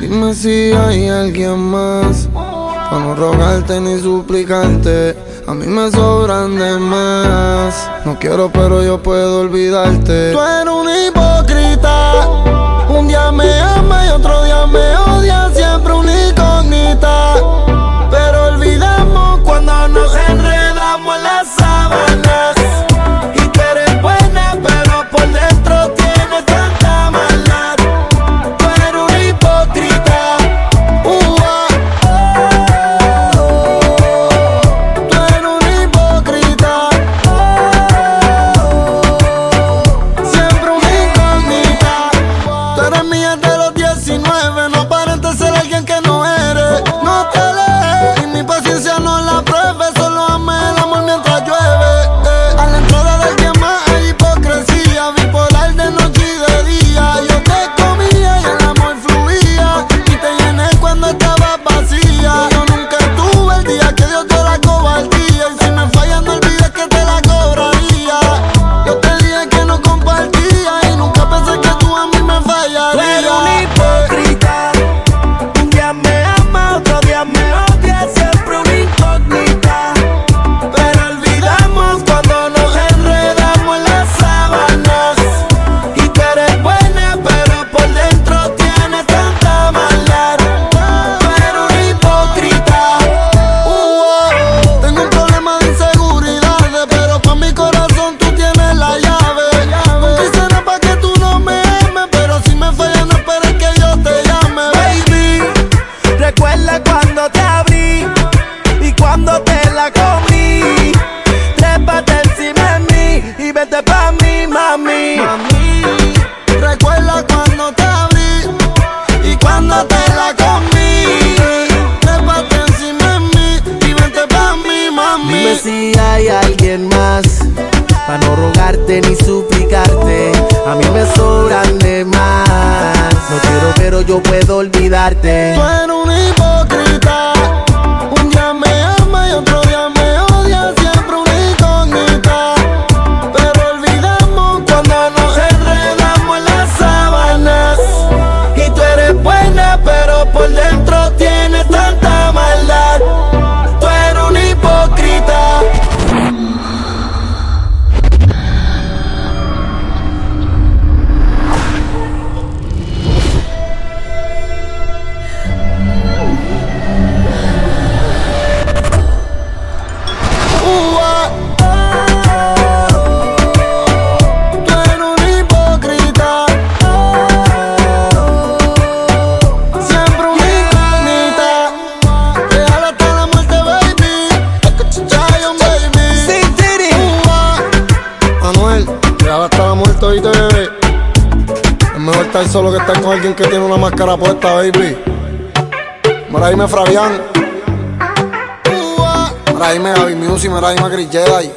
Dime si hay alguien más para no rogarte ni suplicarte. A mí me sobran de más. No quiero, pero yo puedo olvidarte. Tú eres un even Dime si hay alguien más, pa' no rogarte ni suplicarte. A mí me sobran de más. No quiero, pero yo puedo olvidarte. Bueno, estar solo que estar con alguien que tiene una máscara puesta, baby. Maraime Fabián. Maraime Avi Music, Maraime Gris Jedi.